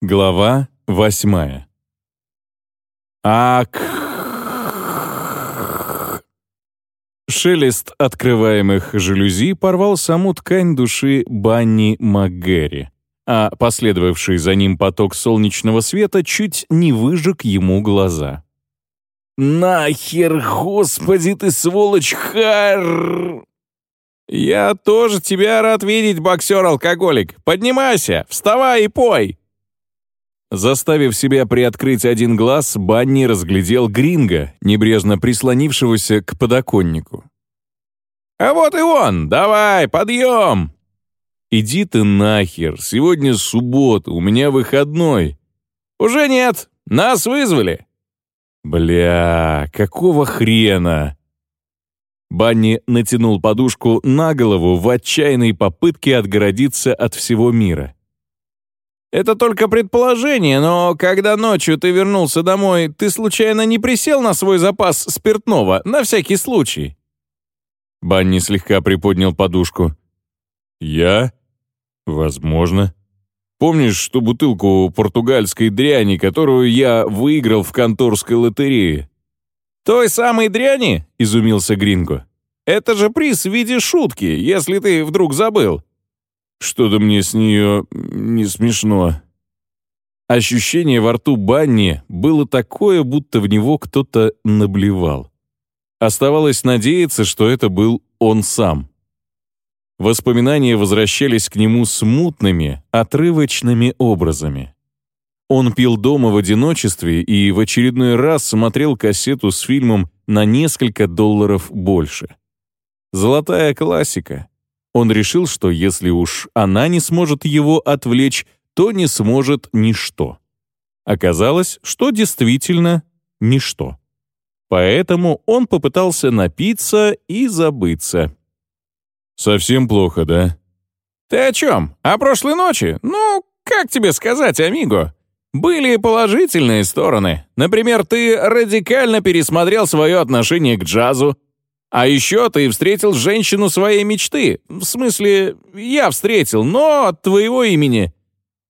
Глава восьмая. Ак. Шелест открываемых жалюзи порвал саму ткань души Банни МакГерри, а последовавший за ним поток солнечного света чуть не выжег ему глаза. «Нахер, господи ты, сволочь, хар!» «Я тоже тебя рад видеть, боксер-алкоголик. Поднимайся, вставай и пой!» Заставив себя приоткрыть один глаз, Банни разглядел Гринга, небрежно прислонившегося к подоконнику. «А вот и он! Давай, подъем!» «Иди ты нахер! Сегодня суббота, у меня выходной!» «Уже нет! Нас вызвали!» «Бля, какого хрена?» Банни натянул подушку на голову в отчаянной попытке отгородиться от всего мира. Это только предположение, но когда ночью ты вернулся домой, ты случайно не присел на свой запас спиртного, на всякий случай?» Банни слегка приподнял подушку. «Я? Возможно. Помнишь ту бутылку португальской дряни, которую я выиграл в конторской лотерее?» «Той самой дряни?» — изумился Гринго. «Это же приз в виде шутки, если ты вдруг забыл». Что-то мне с нее не смешно. Ощущение во рту Банни было такое, будто в него кто-то наблевал. Оставалось надеяться, что это был он сам. Воспоминания возвращались к нему смутными, отрывочными образами. Он пил дома в одиночестве и в очередной раз смотрел кассету с фильмом на несколько долларов больше. Золотая классика. Он решил, что если уж она не сможет его отвлечь, то не сможет ничто. Оказалось, что действительно ничто. Поэтому он попытался напиться и забыться. «Совсем плохо, да?» «Ты о чем? О прошлой ночи? Ну, как тебе сказать, амиго?» Были положительные стороны. Например, ты радикально пересмотрел свое отношение к джазу, а еще ты встретил женщину своей мечты. В смысле, я встретил, но от твоего имени.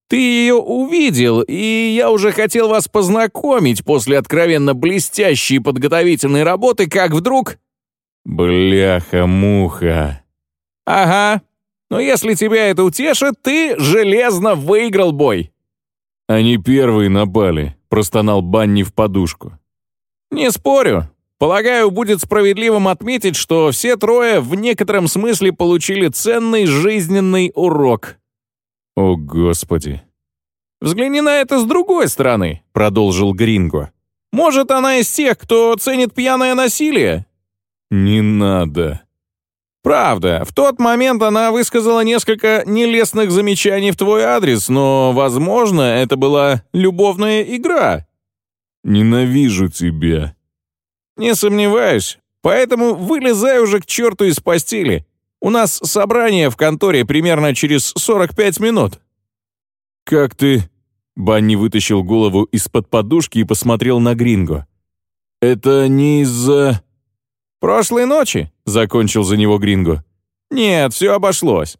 Ты ее увидел, и я уже хотел вас познакомить после откровенно блестящей подготовительной работы, как вдруг... Бляха-муха. Ага. Но если тебя это утешит, ты железно выиграл бой. Они первые напали, простонал Банни в подушку. Не спорю, Полагаю, будет справедливым отметить, что все трое в некотором смысле получили ценный жизненный урок. О, Господи. «Взгляни на это с другой стороны», — продолжил Гринго. «Может, она из тех, кто ценит пьяное насилие?» «Не надо». «Правда, в тот момент она высказала несколько нелестных замечаний в твой адрес, но, возможно, это была любовная игра». «Ненавижу тебя», «Не сомневаюсь. Поэтому вылезай уже к черту из постели. У нас собрание в конторе примерно через 45 минут». «Как ты...» Банни вытащил голову из-под подушки и посмотрел на Гринго. «Это не из-за...» «Прошлой ночи?» — закончил за него Гринго. «Нет, все обошлось.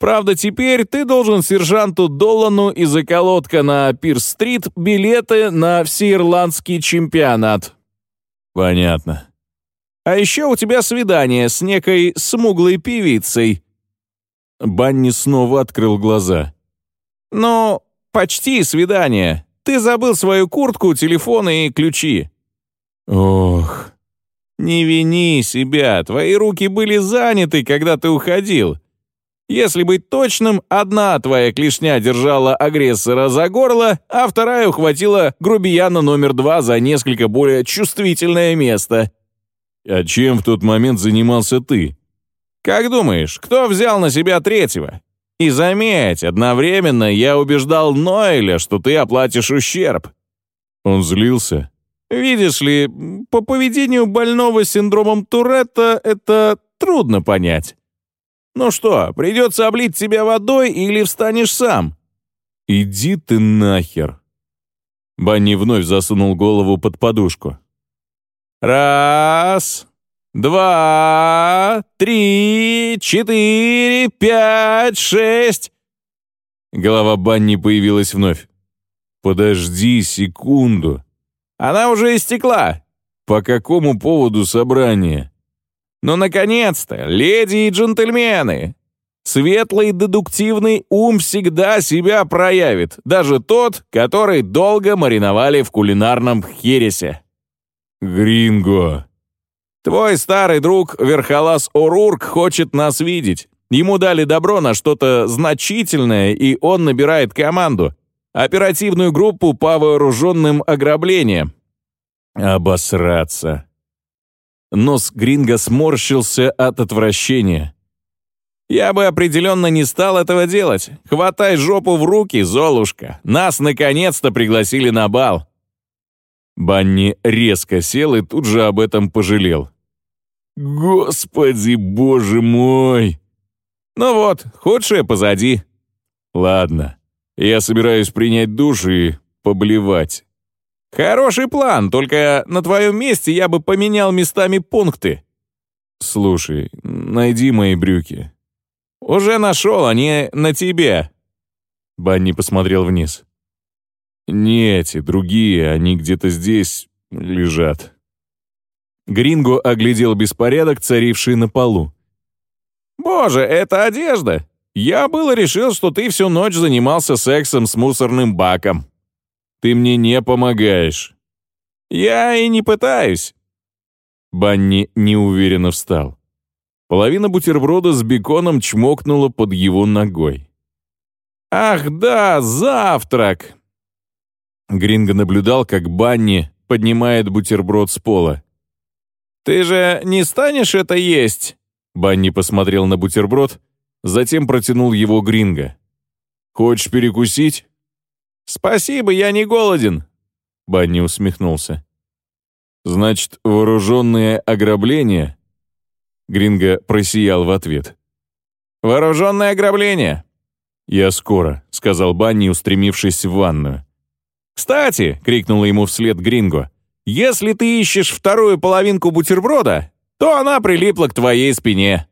Правда, теперь ты должен сержанту Долану из околотка на Пирс-стрит билеты на всеирландский чемпионат. «Понятно». «А еще у тебя свидание с некой смуглой певицей». Банни снова открыл глаза. «Ну, почти свидание. Ты забыл свою куртку, телефон и ключи». «Ох...» «Не вини себя, твои руки были заняты, когда ты уходил. Если быть точным, одна твоя клешня держала агрессора за горло, а вторая ухватила грубияна номер два за несколько более чувствительное место. А чем в тот момент занимался ты? Как думаешь, кто взял на себя третьего? И заметь, одновременно я убеждал Ноэля, что ты оплатишь ущерб. Он злился. Видишь ли, по поведению больного синдромом Туретта это трудно понять. «Ну что, придется облить тебя водой или встанешь сам?» «Иди ты нахер!» Банни вновь засунул голову под подушку. «Раз, два, три, четыре, пять, шесть...» Голова Банни появилась вновь. Подожди секунду. Она уже истекла. По какому поводу собрание? Ну, наконец-то, леди и джентльмены! Светлый дедуктивный ум всегда себя проявит, даже тот, который долго мариновали в кулинарном хересе. Гринго. Твой старый друг Верхолаз Орурк хочет нас видеть. Ему дали добро на что-то значительное, и он набирает команду. Оперативную группу по вооруженным ограблениям. Обосраться. Нос Гринго сморщился от отвращения. «Я бы определенно не стал этого делать. Хватай жопу в руки, Золушка. Нас наконец-то пригласили на бал». Банни резко сел и тут же об этом пожалел. «Господи, боже мой!» «Ну вот, худшее позади». «Ладно, я собираюсь принять душ и поблевать». «Хороший план, только на твоем месте я бы поменял местами пункты». «Слушай, найди мои брюки». «Уже нашел, они на тебе». Банни посмотрел вниз. «Не эти, другие, они где-то здесь лежат». Гринго оглядел беспорядок, царивший на полу. «Боже, это одежда! Я было решил, что ты всю ночь занимался сексом с мусорным баком». «Ты мне не помогаешь». «Я и не пытаюсь». Банни неуверенно встал. Половина бутерброда с беконом чмокнула под его ногой. «Ах да, завтрак!» Гринго наблюдал, как Банни поднимает бутерброд с пола. «Ты же не станешь это есть?» Банни посмотрел на бутерброд, затем протянул его Гринго. «Хочешь перекусить?» «Спасибо, я не голоден», — Банни усмехнулся. «Значит, вооруженное ограбление?» Гринго просиял в ответ. «Вооруженное ограбление!» «Я скоро», — сказал Банни, устремившись в ванную. «Кстати!» — крикнула ему вслед Гринго. «Если ты ищешь вторую половинку бутерброда, то она прилипла к твоей спине».